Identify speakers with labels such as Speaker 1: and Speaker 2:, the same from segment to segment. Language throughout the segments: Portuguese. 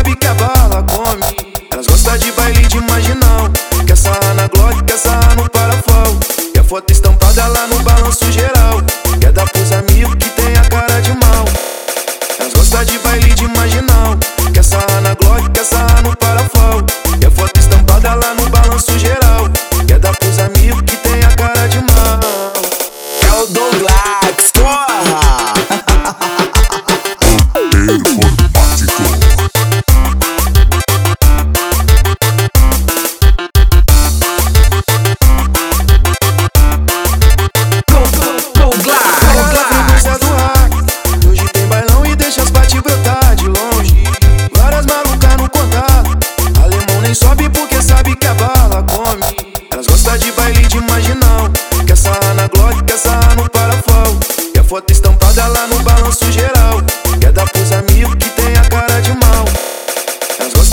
Speaker 1: sabe que a bala come. Elas gostam de baile de marginal. Quer sarrar na Glock, quer sarrar no parafal. Quer foto estampada lá no balanço geral. Quer é dar pros amigos que tem a cara de mal. Elas gostam de baile de marginal. Quer sarrar na Glock, quer sarrar no parafal. Quer foto estampada lá no balanço geral. Quer é dar pros amigos que tem a cara de mal.
Speaker 2: É o Douglas, porra!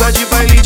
Speaker 1: tá de baile